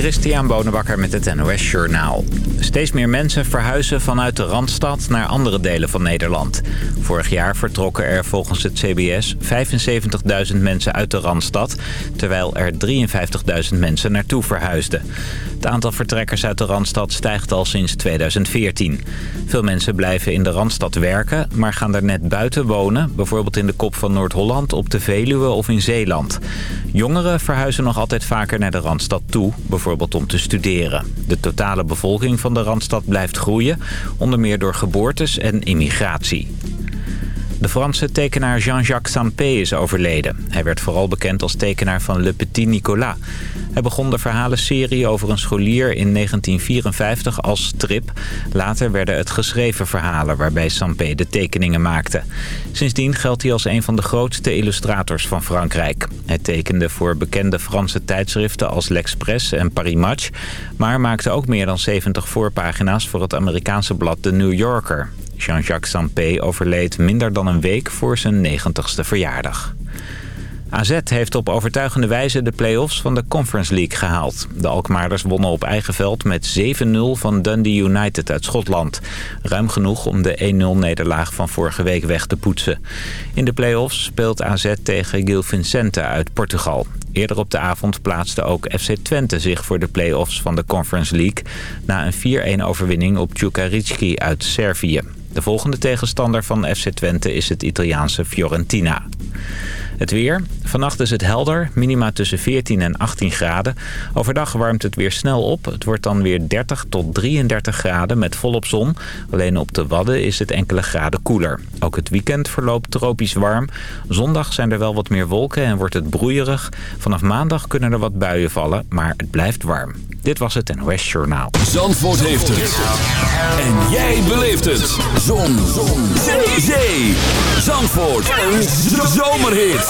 Christian Bonenbakker met het NOS Journaal. Steeds meer mensen verhuizen vanuit de Randstad naar andere delen van Nederland. Vorig jaar vertrokken er volgens het CBS 75.000 mensen uit de Randstad... terwijl er 53.000 mensen naartoe verhuisden. Het aantal vertrekkers uit de Randstad stijgt al sinds 2014. Veel mensen blijven in de Randstad werken, maar gaan er net buiten wonen... bijvoorbeeld in de kop van Noord-Holland, op de Veluwe of in Zeeland. Jongeren verhuizen nog altijd vaker naar de Randstad toe, bijvoorbeeld om te studeren. De totale bevolking van de Randstad blijft groeien, onder meer door geboortes en immigratie. De Franse tekenaar Jean-Jacques Sampé is overleden. Hij werd vooral bekend als tekenaar van Le Petit Nicolas. Hij begon de verhalenserie over een scholier in 1954 als strip. Later werden het geschreven verhalen waarbij Sampé de tekeningen maakte. Sindsdien geldt hij als een van de grootste illustrators van Frankrijk. Hij tekende voor bekende Franse tijdschriften als L'Express en Paris Match... maar maakte ook meer dan 70 voorpagina's voor het Amerikaanse blad The New Yorker. Jean-Jacques Sampé overleed minder dan een week voor zijn 90ste verjaardag. AZ heeft op overtuigende wijze de play-offs van de Conference League gehaald. De Alkmaarders wonnen op eigen veld met 7-0 van Dundee United uit Schotland. Ruim genoeg om de 1-0-nederlaag van vorige week weg te poetsen. In de play-offs speelt AZ tegen Gil Vicente uit Portugal. Eerder op de avond plaatste ook FC Twente zich voor de play-offs van de Conference League... na een 4-1 overwinning op Djukaricki uit Servië. De volgende tegenstander van FC Twente is het Italiaanse Fiorentina. Het weer. Vannacht is het helder. Minima tussen 14 en 18 graden. Overdag warmt het weer snel op. Het wordt dan weer 30 tot 33 graden met volop zon. Alleen op de Wadden is het enkele graden koeler. Ook het weekend verloopt tropisch warm. Zondag zijn er wel wat meer wolken en wordt het broeierig. Vanaf maandag kunnen er wat buien vallen, maar het blijft warm. Dit was het NOS Journaal. Zandvoort heeft het. En jij beleeft het. Zon. Zon. Zee. Zee. Zandvoort. Een zomerhit.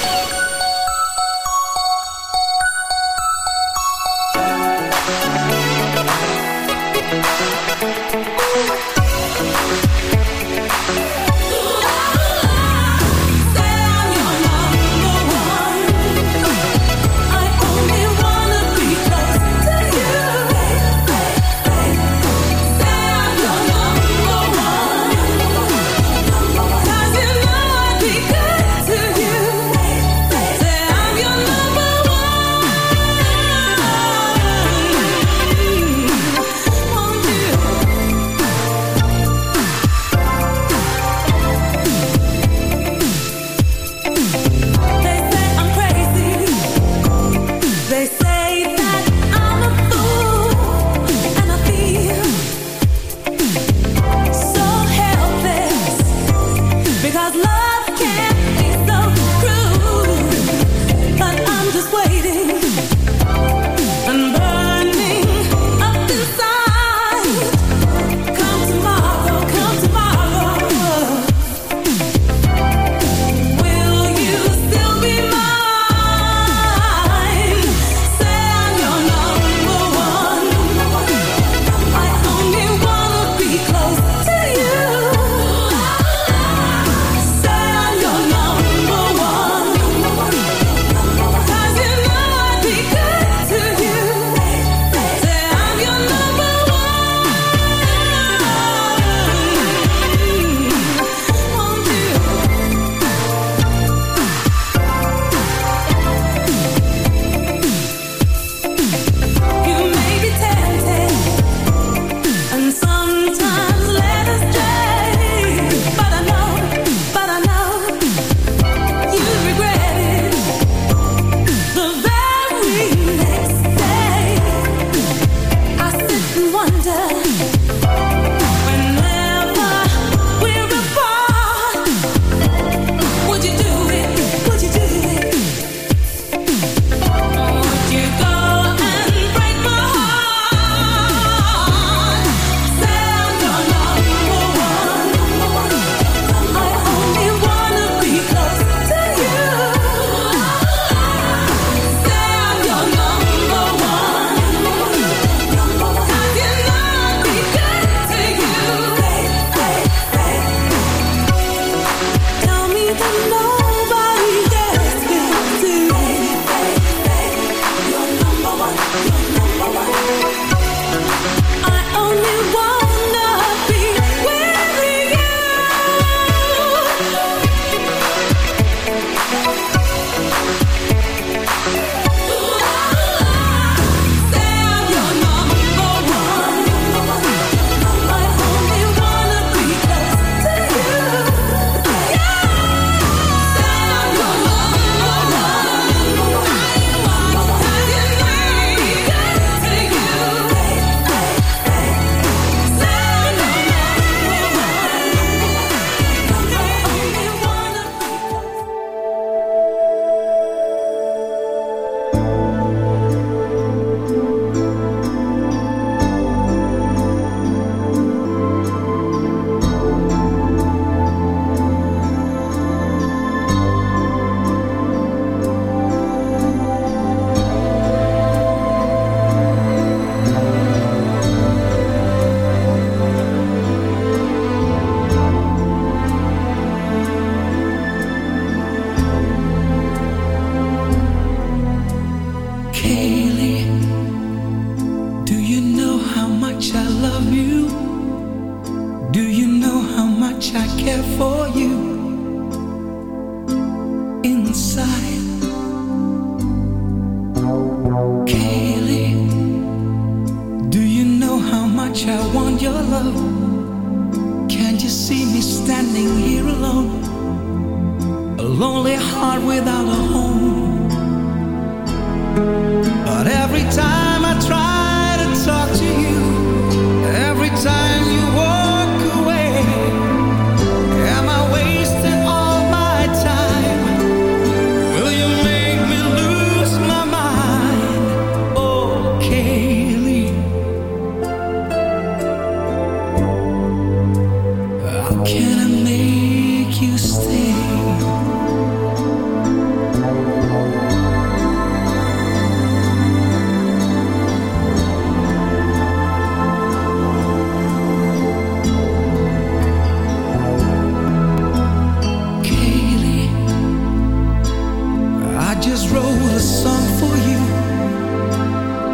a song for you.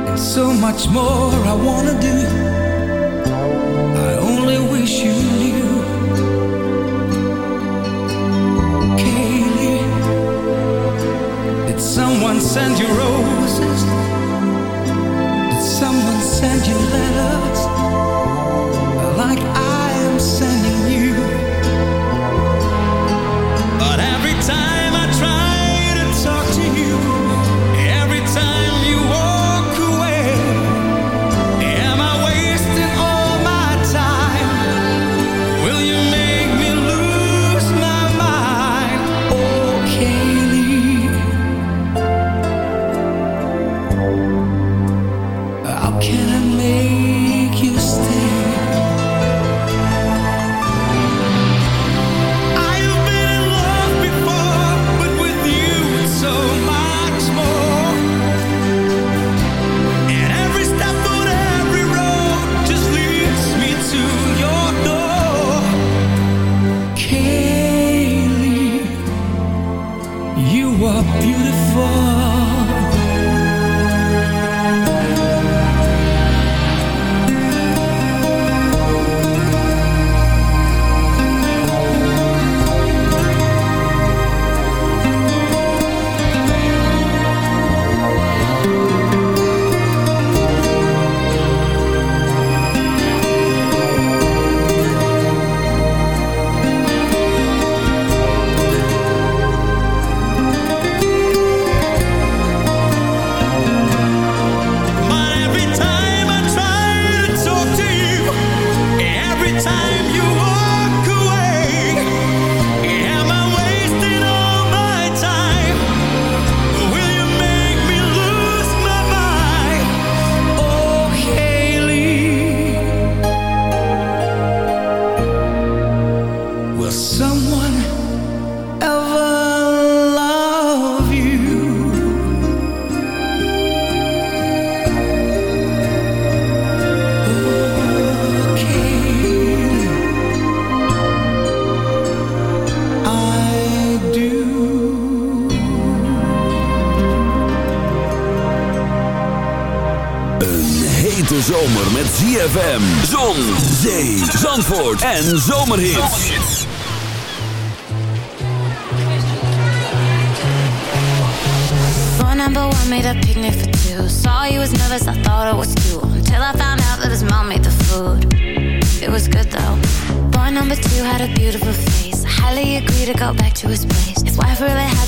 And so much more I wanna do. I only wish you knew. Kaylee, did someone send you rose? Zandvoort en Zomerhits. Phone number one made a picnic for two. Saw you was nervous, I thought it was cute. Until I found out that his mom made the food. It was good though. Boy number two had a beautiful face. I highly agree to go back to his place. His wife really had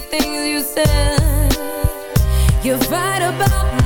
things you said. You're about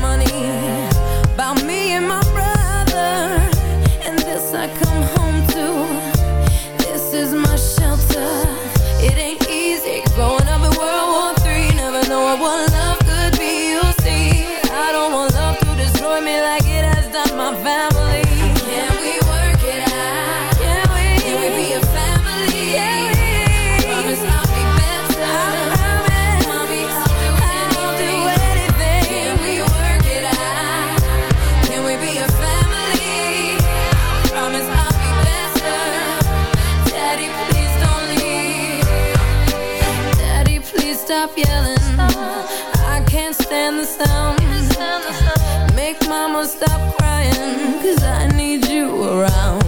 sound Make mama stop crying Cause I need you around.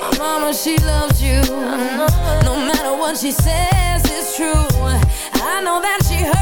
My mama, she loves you. No matter what she says, it's true. I know that she hurts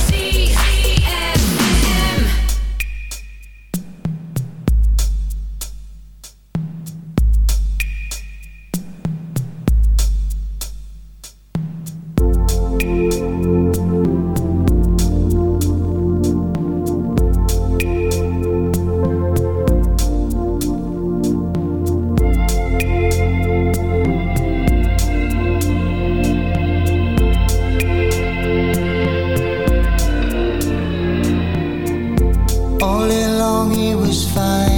me was fine.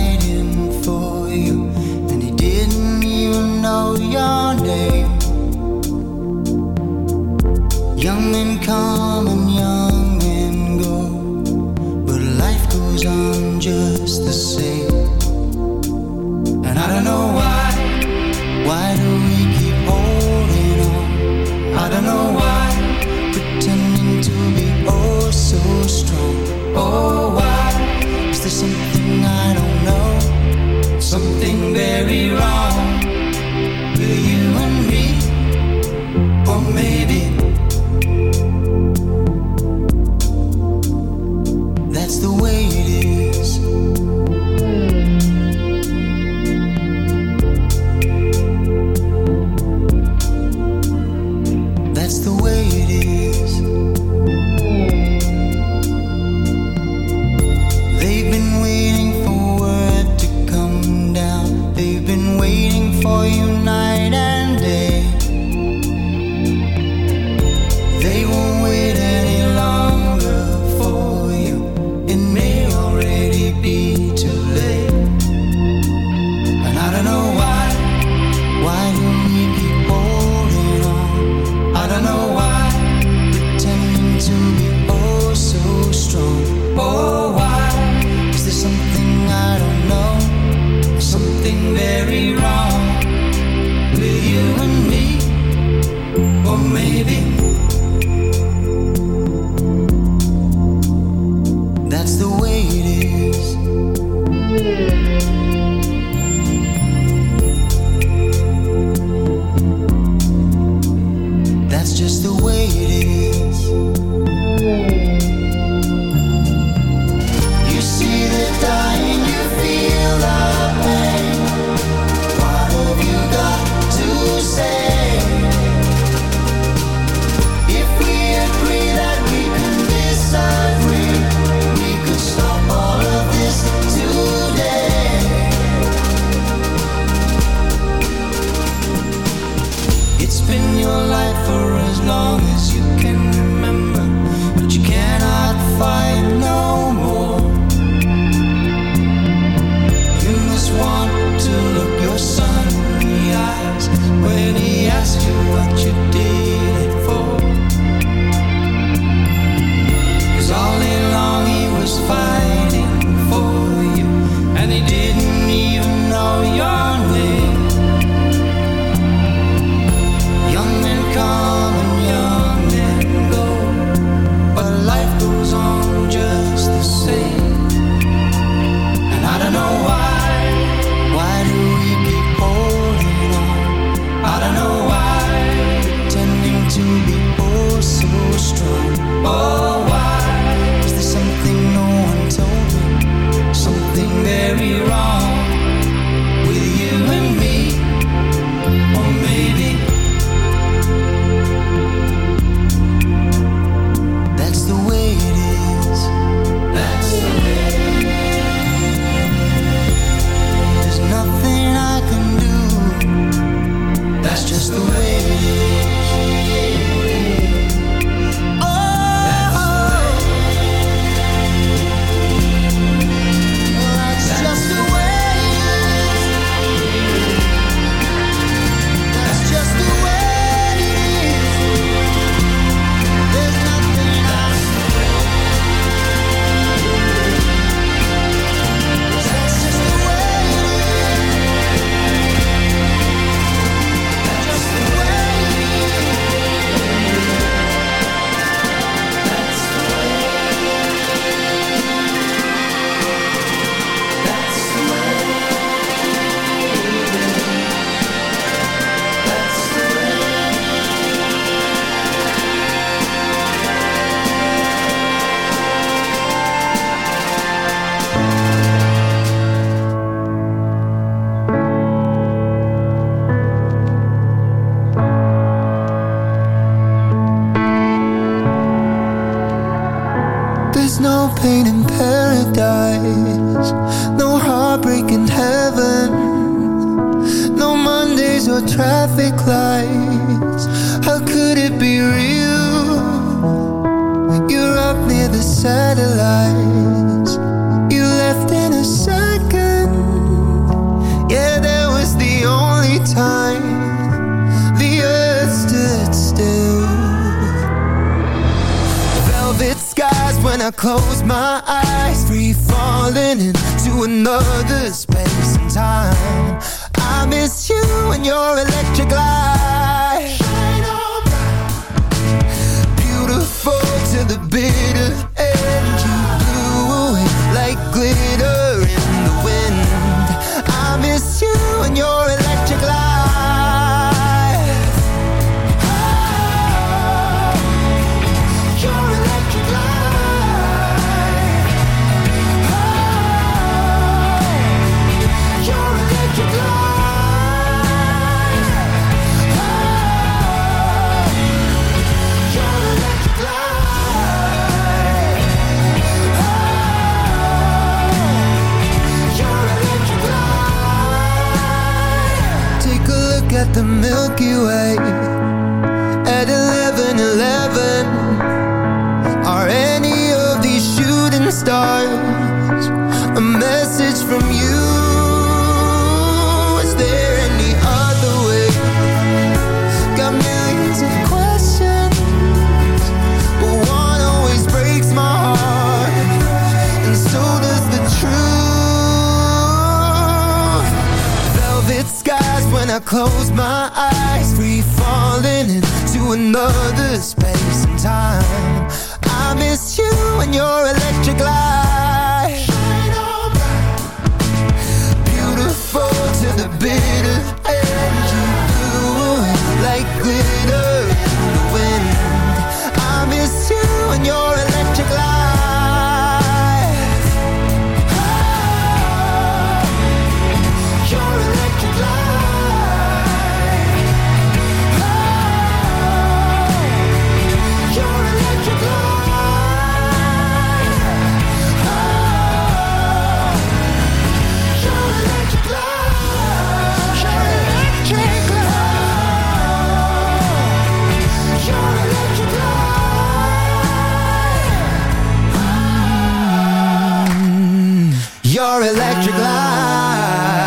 Your electric light.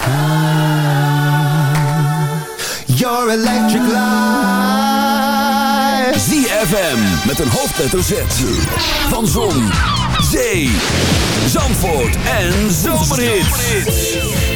Ah, your electric light. ZFM met een hoofdletter Z. Van Zon, Zee, Zandvoort en Zomerhits.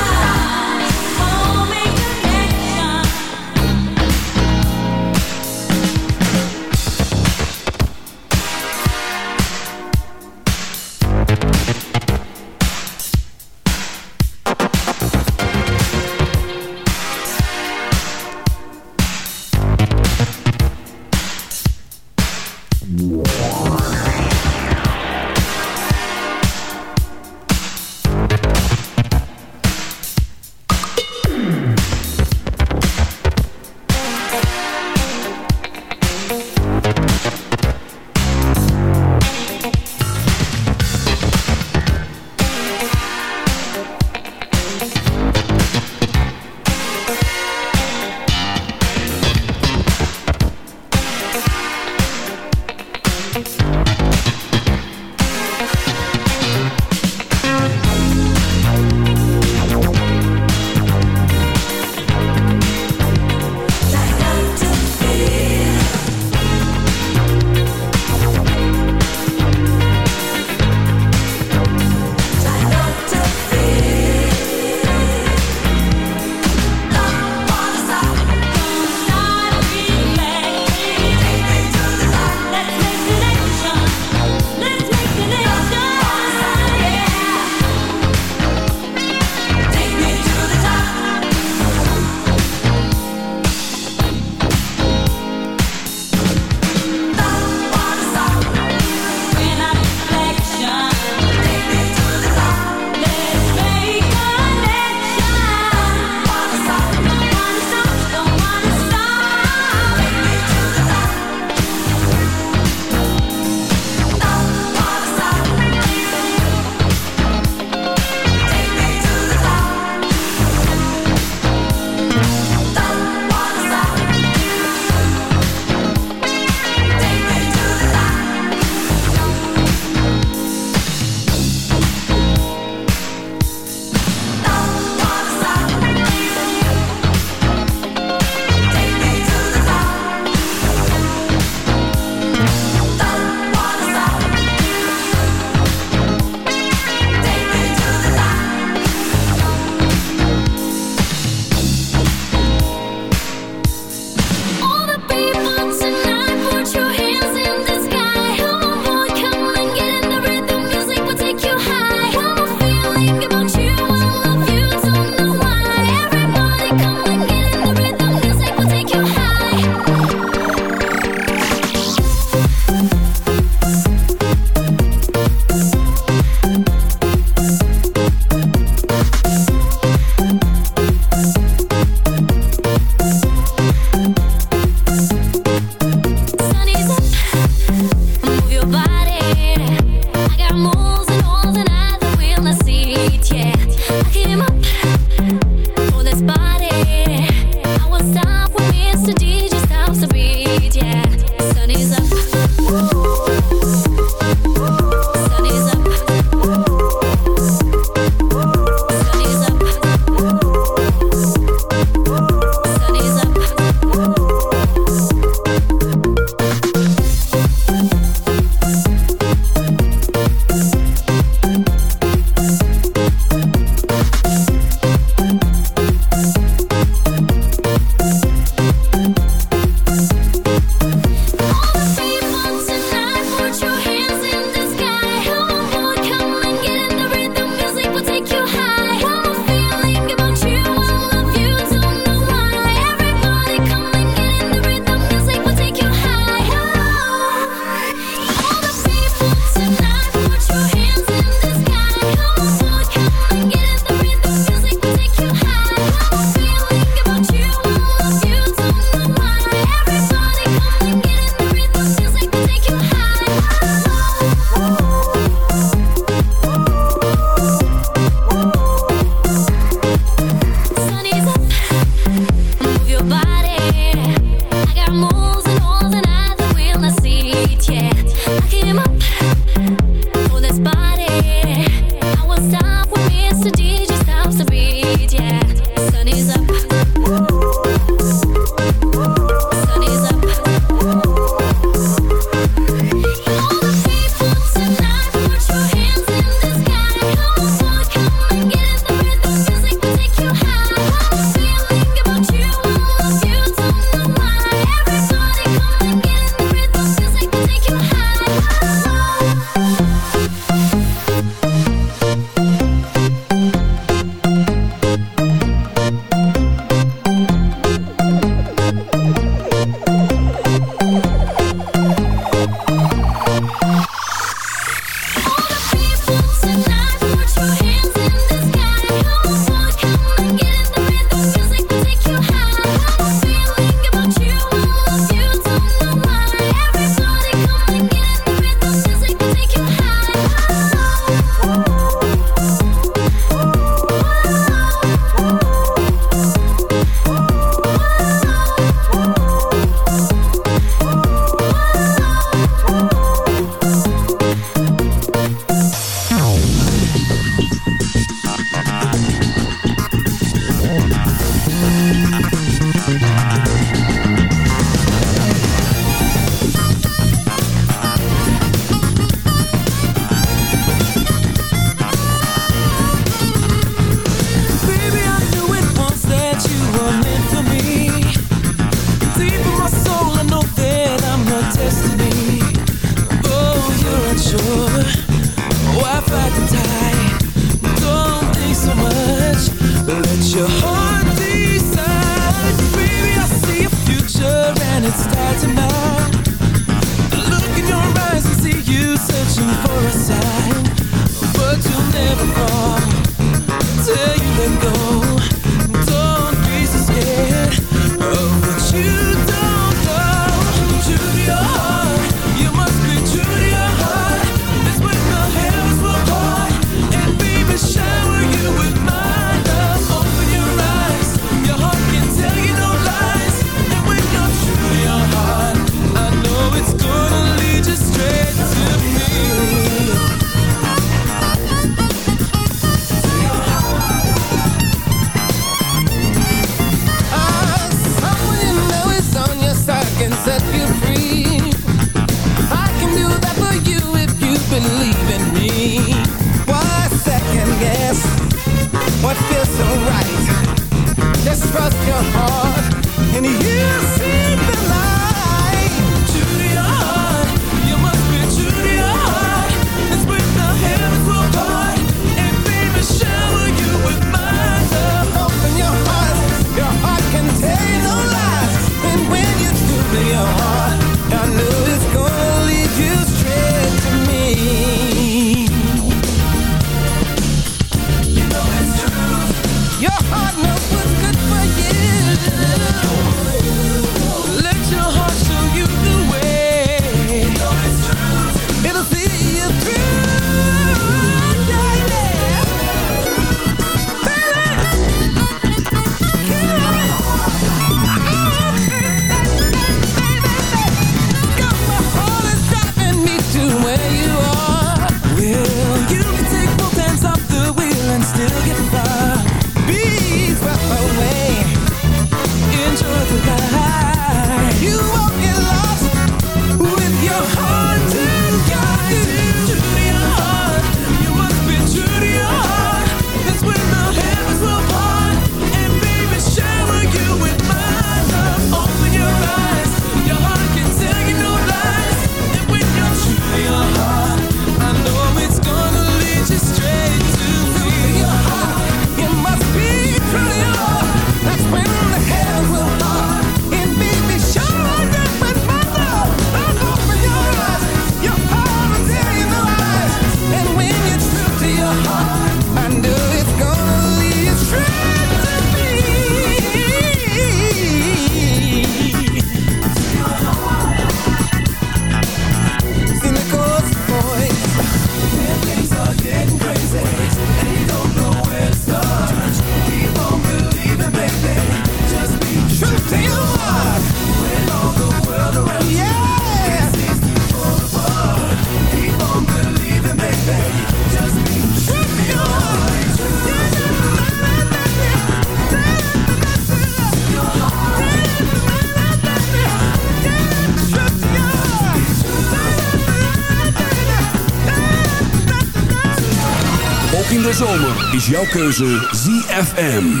Is jouw keuze ZFM.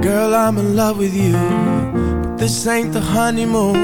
Girl, I'm in love with you, but this ain't the honeymoon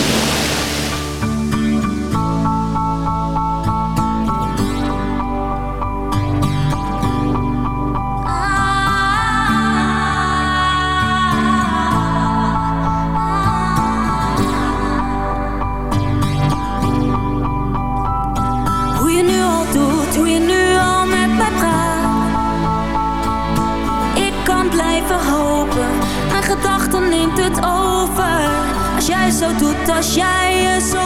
zo doet als jij je zo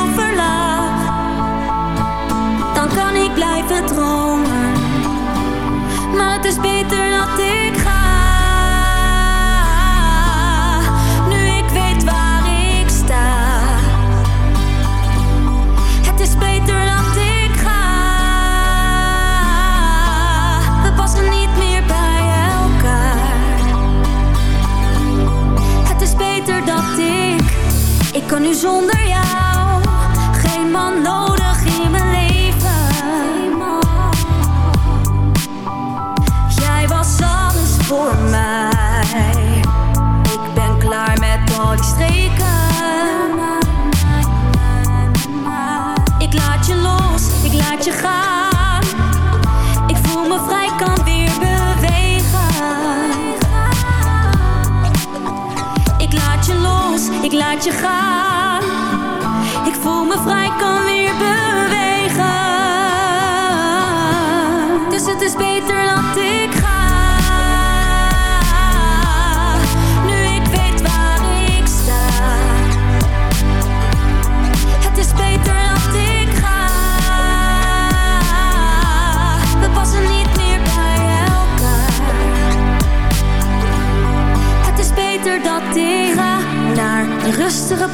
Kan nu zonder jou. laat je gaan. Ik voel me vrij.